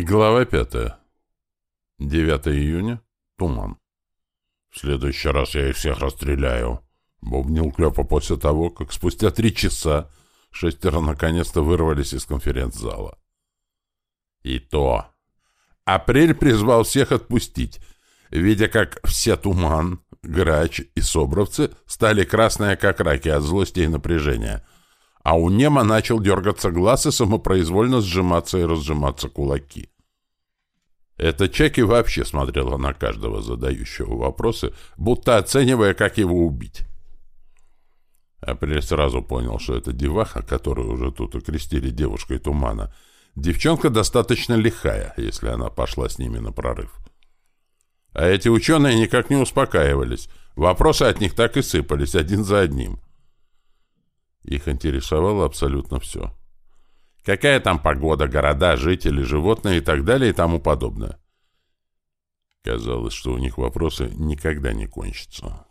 Глава пятая. 9 июня. Туман. «В следующий раз я их всех расстреляю», — бубнил Клёпа после того, как спустя три часа шестеро наконец-то вырвались из конференц-зала. И то. Апрель призвал всех отпустить, видя, как все Туман, Грач и Собровцы стали красные, как раки, от злости и напряжения — а у Нема начал дергаться глаз и самопроизвольно сжиматься и разжиматься кулаки. Эта Чеки вообще смотрела на каждого задающего вопросы, будто оценивая, как его убить. Апрель сразу понял, что это деваха, которую уже тут окрестили девушкой тумана. Девчонка достаточно лихая, если она пошла с ними на прорыв. А эти ученые никак не успокаивались. Вопросы от них так и сыпались, один за одним. Их интересовало абсолютно все. Какая там погода, города, жители, животные и так далее и тому подобное. Казалось, что у них вопросы никогда не кончатся.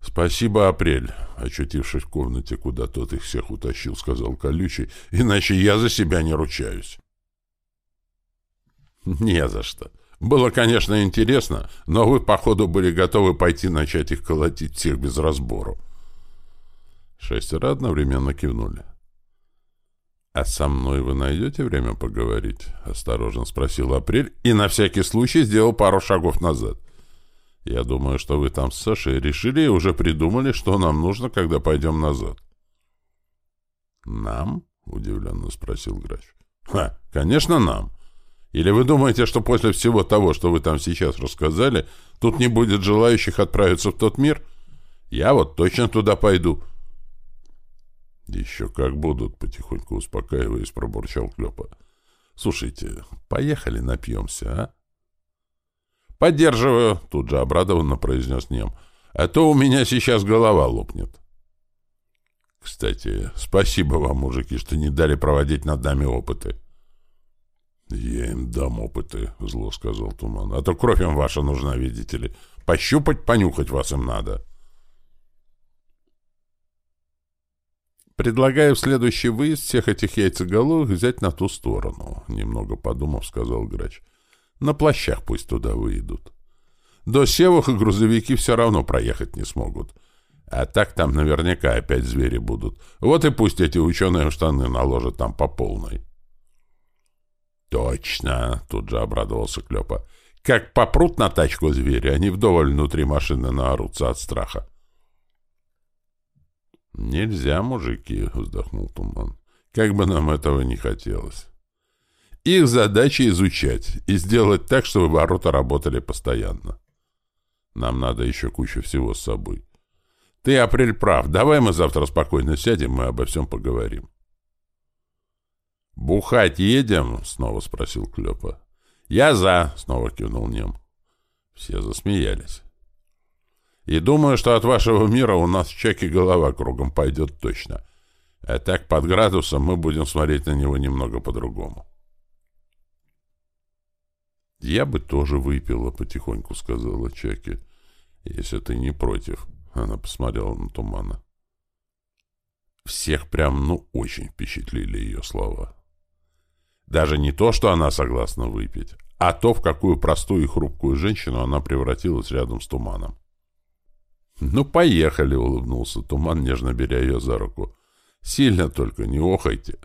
«Спасибо, Апрель», — очутившись в комнате, куда тот их всех утащил, сказал Колючий, «иначе я за себя не ручаюсь». «Не за что. Было, конечно, интересно, но вы, походу, были готовы пойти начать их колотить всех без разбору. Шестеро одновременно кивнули. «А со мной вы найдете время поговорить?» — осторожно спросил Апрель и на всякий случай сделал пару шагов назад. «Я думаю, что вы там с Сашей решили и уже придумали, что нам нужно, когда пойдем назад». «Нам?» — удивленно спросил Грач. «Ха, конечно, нам. Или вы думаете, что после всего того, что вы там сейчас рассказали, тут не будет желающих отправиться в тот мир? Я вот точно туда пойду». «Еще как будут», — потихоньку успокаиваясь, пробурчал Клёпа. «Слушайте, поехали напьемся, а?» «Поддерживаю», — тут же обрадованно произнес Нем. «А то у меня сейчас голова лопнет». «Кстати, спасибо вам, мужики, что не дали проводить над нами опыты». «Я им дам опыты», — зло сказал Туман. «А то кровь им ваша нужна, видите ли. Пощупать, понюхать вас им надо». Предлагаю в следующий выезд всех этих яйцеголовых взять на ту сторону, — немного подумав, сказал грач. На плащах пусть туда выйдут. До севах и грузовики все равно проехать не смогут. А так там наверняка опять звери будут. Вот и пусть эти ученые штаны наложат там по полной. «Точно!» — тут же обрадовался Клёпа. «Как попрут на тачку звери, они вдоволь внутри машины наорутся от страха». «Нельзя, мужики», — вздохнул Туман. «Как бы нам этого не хотелось. Их задача изучать и сделать так, чтобы ворота работали постоянно. Нам надо еще кучу всего с собой. Ты, Апрель, прав. Давай мы завтра спокойно сядем и обо всем поговорим». «Бухать едем?» — снова спросил Клёпа. «Я за!» — снова кивнул Нем. Все засмеялись. И думаю, что от вашего мира у нас чеки голова кругом пойдет точно. А так под градусом мы будем смотреть на него немного по-другому. «Я бы тоже выпила», — потихоньку сказала Чаки. «Если ты не против». Она посмотрела на Тумана. Всех прям, ну, очень впечатлили ее слова. Даже не то, что она согласна выпить, а то, в какую простую и хрупкую женщину она превратилась рядом с Туманом. «Ну, поехали!» — улыбнулся Туман, нежно беря ее за руку. «Сильно только не охайте!»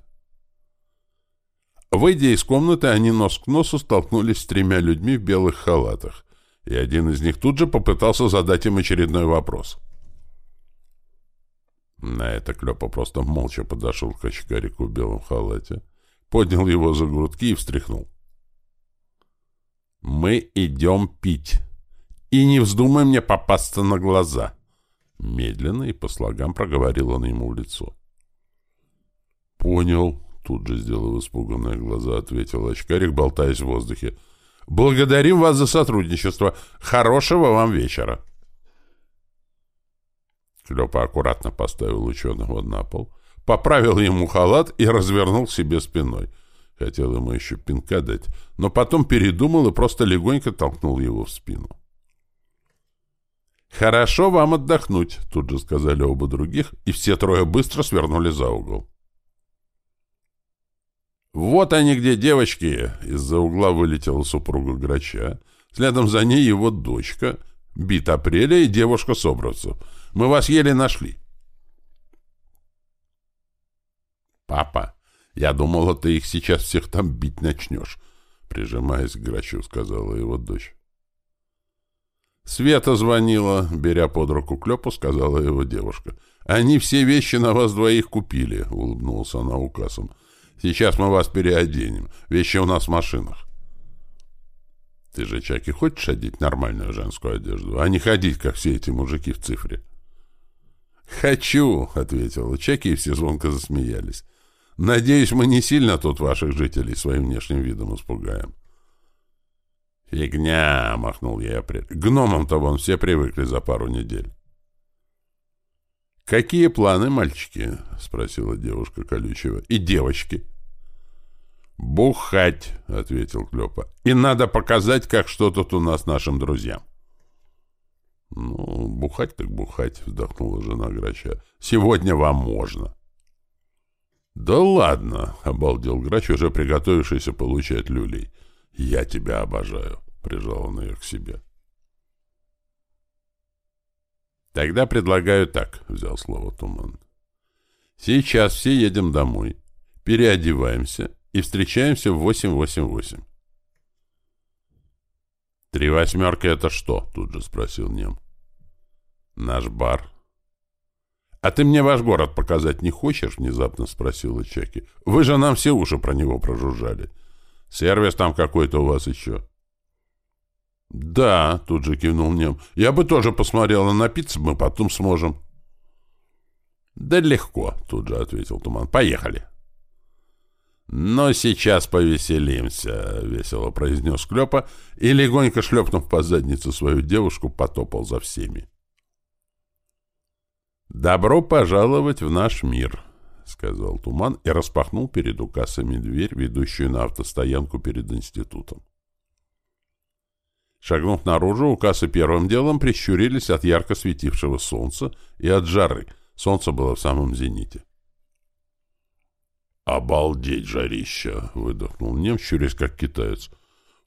Выйдя из комнаты, они нос к носу столкнулись с тремя людьми в белых халатах, и один из них тут же попытался задать им очередной вопрос. На это Клёпа просто молча подошел к очкарику в белом халате, поднял его за грудки и встряхнул. «Мы идем пить!» И не вздумай мне попасться на глаза. Медленно и по слогам проговорил он ему в лицо. Понял, тут же сделав испуганные глаза, ответил очкарик, болтаясь в воздухе. Благодарим вас за сотрудничество. Хорошего вам вечера. Клёпа аккуратно поставил ученого на пол, поправил ему халат и развернул себе спиной. Хотел ему еще пинка дать, но потом передумал и просто легонько толкнул его в спину. «Хорошо вам отдохнуть», — тут же сказали оба других, и все трое быстро свернули за угол. Вот они где, девочки! Из-за угла вылетела супруга Грача. Следом за ней его дочка, Бит Апреля и девушка Собровцев. Мы вас еле нашли. Папа, я думала, ты их сейчас всех там бить начнешь, прижимаясь к Грачу, сказала его дочь. Света звонила, беря под руку Клёпу, сказала его девушка. «Они все вещи на вас двоих купили», — улыбнулся она указом. «Сейчас мы вас переоденем. Вещи у нас в машинах». «Ты же, Чаки, хочешь одеть нормальную женскую одежду, а не ходить, как все эти мужики в цифре?» «Хочу», — ответила Чаки, и все звонко засмеялись. «Надеюсь, мы не сильно тут ваших жителей своим внешним видом испугаем». «Фигня!» — махнул я апрель. «Гномам-то вон все привыкли за пару недель». «Какие планы, мальчики?» — спросила девушка колючего. «И девочки?» «Бухать!» — ответил Клёпа. «И надо показать, как что тут у нас нашим друзьям». «Ну, бухать так бухать», — вздохнула жена Грача. «Сегодня вам можно». «Да ладно!» — обалдел Грач, уже приготовившийся получать люлей. «Я тебя обожаю», — прижал он ее к себе. «Тогда предлагаю так», — взял слово Туман. «Сейчас все едем домой, переодеваемся и встречаемся в 888». «Три восьмерки — это что?» — тут же спросил Нем. «Наш бар». «А ты мне ваш город показать не хочешь?» — внезапно спросила Чаки. «Вы же нам все уши про него прожужжали». Сервис там какой-то у вас еще. Да, тут же кивнул Нем. Я бы тоже посмотрел, на напиться мы потом сможем. Да легко, тут же ответил Туман. Поехали. «Но сейчас повеселимся», — весело произнес Клёпа и, легонько шлепнув по заднице свою девушку, потопал за всеми. «Добро пожаловать в наш мир», — сказал Туман и распахнул перед указами дверь, ведущую на автостоянку перед институтом. Шагнув наружу, укасы первым делом прищурились от ярко светившего солнца и от жары. Солнце было в самом зените. «Обалдеть, жарища!» — выдохнул нем, щурясь как китаец.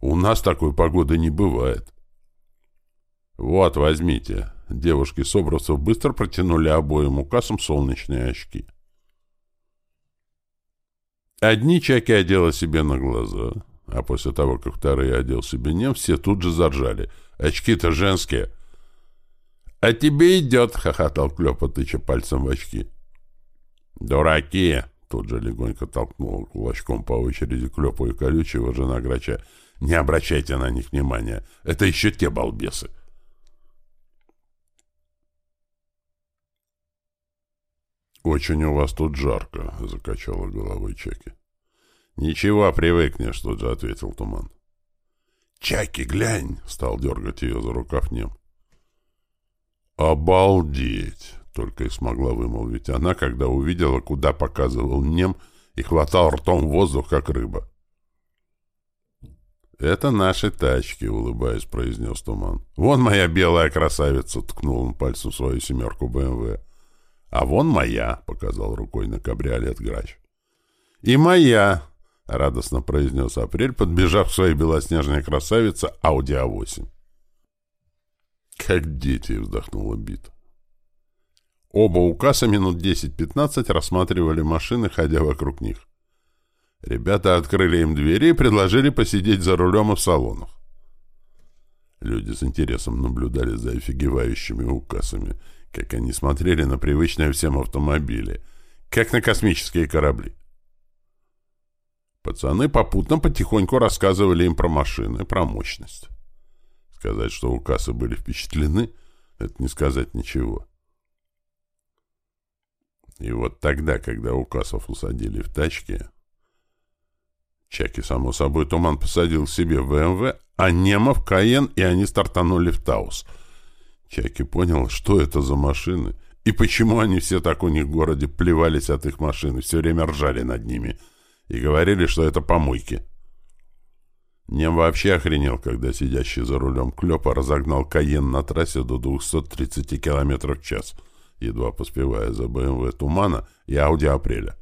«У нас такой погоды не бывает». «Вот, возьмите». Девушки Собровцев быстро протянули обоим указам солнечные очки. Одни чаки одела себе на глаза, а после того, как вторые одел себе нем, все тут же заржали. Очки-то женские. — А тебе идет, — хохотал Клёпа, тыча пальцем в очки. — Дураки! — тут же легонько толкнул кулачком по очереди Клёпу и колючего жена Грача. — Не обращайте на них внимания. Это еще те балбесы. — «Очень у вас тут жарко», — закачала головой Чаки. «Ничего, привыкнешь», — тут же ответил Туман. «Чаки, глянь!» — стал дергать ее за рукав Нем. «Обалдеть!» — только и смогла вымолвить она, когда увидела, куда показывал Нем и хватал ртом воздух, как рыба. «Это наши тачки», — улыбаясь, произнес Туман. «Вон моя белая красавица!» — ткнул он пальцем свою семерку БМВ. «А вон моя», — показал рукой на кабриолет грач. «И моя», — радостно произнес Апрель, подбежав к своей белоснежной красавице Ауди А8. «Как дети!» — вздохнула Бит. Оба укаса минут 10-15 рассматривали машины, ходя вокруг них. Ребята открыли им двери и предложили посидеть за рулем и в салонах. Люди с интересом наблюдали за офигевающими указами — как они смотрели на привычные всем автомобили, как на космические корабли. Пацаны попутно потихоньку рассказывали им про машины, про мощность. Сказать, что у кассы были впечатлены, это не сказать ничего. И вот тогда, когда Укасов усадили в тачке, Чаки, само собой, Туман посадил себе в БМВ, а Немов — Каен, и они стартанули в Таус — Чайки понял, что это за машины, и почему они все так у них в городе плевались от их машин и все время ржали над ними, и говорили, что это помойки. Нем вообще охренел, когда сидящий за рулем Клёпа разогнал Каен на трассе до 230 км в час, едва поспевая за БМВ Тумана и Ауди Апреля.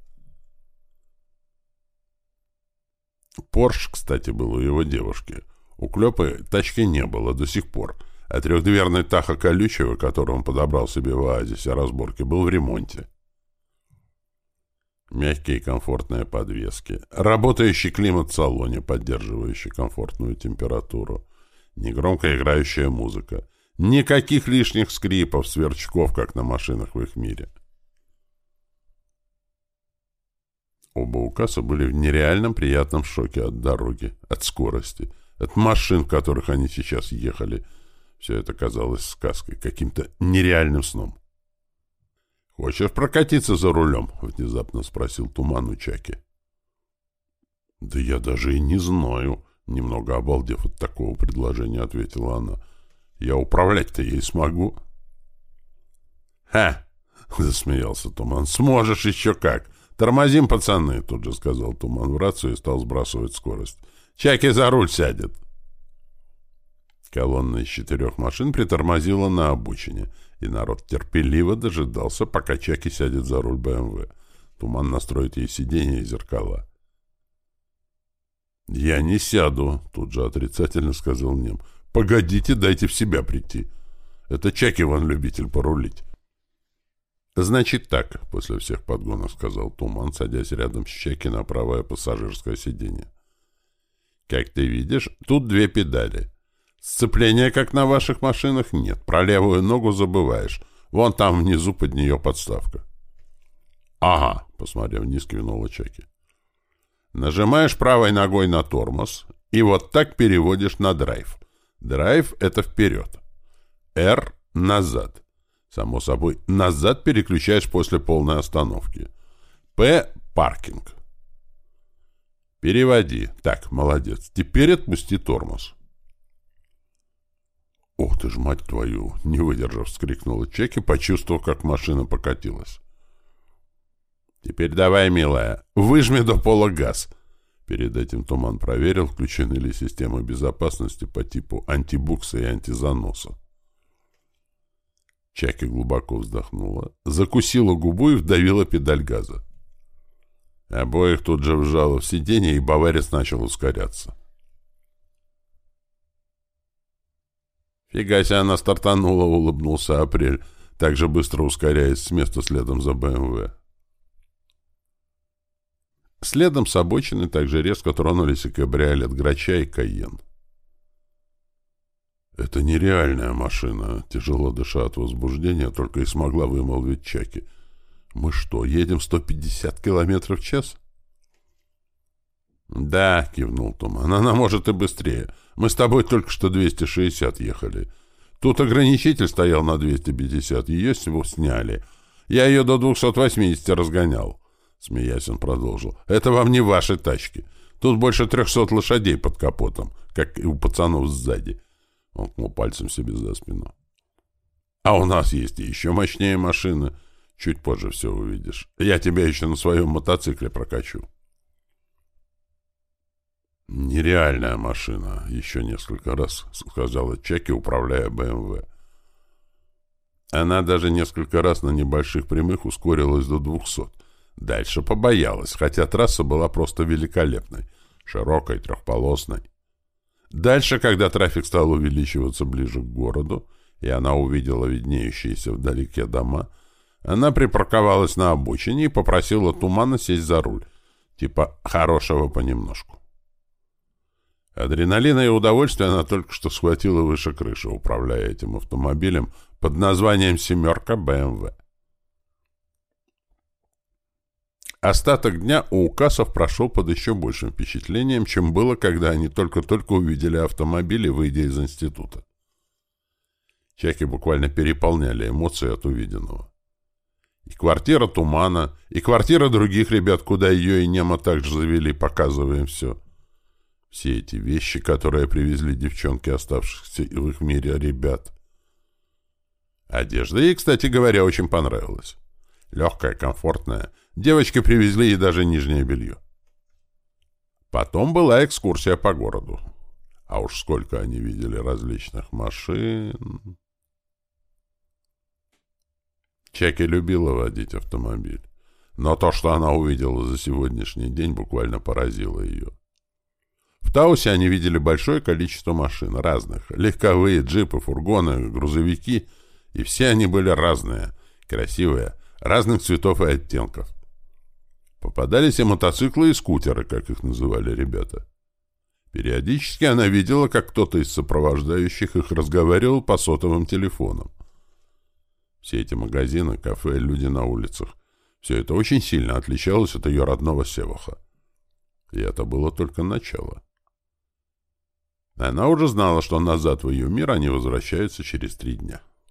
Порш, кстати, был у его девушки. У Клёпы тачки не было до сих пор, а трехдверный Таха Колючего, который он подобрал себе в оазисе разборки, был в ремонте. Мягкие и комфортные подвески, работающий климат в салоне, поддерживающий комфортную температуру, негромко играющая музыка, никаких лишних скрипов, сверчков, как на машинах в их мире. Оба указа были в нереальном приятном шоке от дороги, от скорости, от машин, в которых они сейчас ехали. Все это казалось сказкой, каким-то нереальным сном. «Хочешь прокатиться за рулем?» — внезапно спросил Туман у Чаки. «Да я даже и не знаю», — немного обалдев от такого предложения, ответила она. «Я управлять-то ей смогу». «Ха!» — засмеялся Туман. «Сможешь еще как! «Тормозим, пацаны!» — тут же сказал Туман в рацию и стал сбрасывать скорость. «Чаки за руль сядет!» Колонна из четырех машин притормозила на обочине, и народ терпеливо дожидался, пока Чаки сядет за руль БМВ. Туман настроит ей сиденье и зеркала. «Я не сяду», — тут же отрицательно сказал Нем. «Погодите, дайте в себя прийти. Это Чаки вон любитель порулить». «Значит так», — после всех подгонов сказал Туман, садясь рядом с Чеки на правое пассажирское сиденье. «Как ты видишь, тут две педали. Сцепления, как на ваших машинах, нет. Про левую ногу забываешь. Вон там внизу под нее подставка». «Ага», — посмотрев вниз, кивнула Чеки. «Нажимаешь правой ногой на тормоз и вот так переводишь на драйв. Драйв — это вперед. R — назад. Само собой, назад переключаешь после полной остановки. П – паркинг. Переводи. Так, молодец. Теперь отпусти тормоз. «Ох ты ж, мать твою!» — не выдержав, вскрикнула Чеки, почувствовав, как машина покатилась. «Теперь давай, милая, выжми до пола газ!» Перед этим Туман проверил, включены ли системы безопасности по типу антибукса и антизаноса. Чаки глубоко вздохнула, закусила губу и вдавила педаль газа. Обоих тут же вжало в сиденье, и Баварец начал ускоряться. «Фига она стартанула», — улыбнулся Апрель, так же быстро ускоряясь с места следом за БМВ. Следом с обочины также резко тронулись и кабриолет Грача и Кайен. «Это нереальная машина», — тяжело дыша от возбуждения, только и смогла вымолвить Чаки. «Мы что, едем 150 километров в час?» «Да», — кивнул Туман, — «она может и быстрее. Мы с тобой только что 260 ехали. Тут ограничитель стоял на 250, ее всего сняли. Я ее до 280 разгонял». Смеясь, он продолжил. «Это вам не ваши тачки. Тут больше 300 лошадей под капотом, как и у пацанов сзади. Он ткнул пальцем себе за спину. «А у нас есть еще мощнее машины. Чуть позже все увидишь. Я тебя еще на своем мотоцикле прокачу». «Нереальная машина», — еще несколько раз сказала Чеки, управляя БМВ. Она даже несколько раз на небольших прямых ускорилась до двухсот. Дальше побоялась, хотя трасса была просто великолепной, широкой, трехполосной. Дальше, когда трафик стал увеличиваться ближе к городу, и она увидела виднеющиеся вдалеке дома, она припарковалась на обочине и попросила Тумана сесть за руль, типа хорошего понемножку. Адреналина и удовольствие она только что схватила выше крыши, управляя этим автомобилем под названием «семерка БМВ». Остаток дня у Укасов прошел под еще большим впечатлением, чем было, когда они только-только увидели автомобили, выйдя из института. Чаки буквально переполняли эмоции от увиденного. И квартира Тумана, и квартира других ребят, куда ее и Нема также завели, показываем все. Все эти вещи, которые привезли девчонки, оставшихся в их мире ребят. Одежда ей, кстати говоря, очень понравилась. Легкая, комфортная, Девочки привезли ей даже нижнее белье. Потом была экскурсия по городу. А уж сколько они видели различных машин. Чеки любила водить автомобиль. Но то, что она увидела за сегодняшний день, буквально поразило ее. Таусе они видели большое количество машин, разных. Легковые, джипы, фургоны, грузовики. И все они были разные, красивые, разных цветов и оттенков. Попадались и мотоциклы, и скутеры, как их называли ребята. Периодически она видела, как кто-то из сопровождающих их разговаривал по сотовым телефонам. Все эти магазины, кафе, люди на улицах. Все это очень сильно отличалось от ее родного Севаха. И это было только начало. Она уже знала, что назад в ее мир они возвращаются через три дня.